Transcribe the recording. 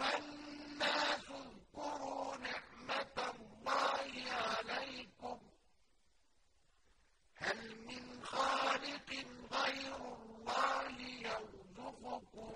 أَيُّهَا النَّاسُ اذْكُرُوا نِعْمَتَ اللَّهِ عَلَيْكُمْ. هَلْ مِنْ خَالِقٍ غَيْرُ اللَّهِ يَرْزُقُكُم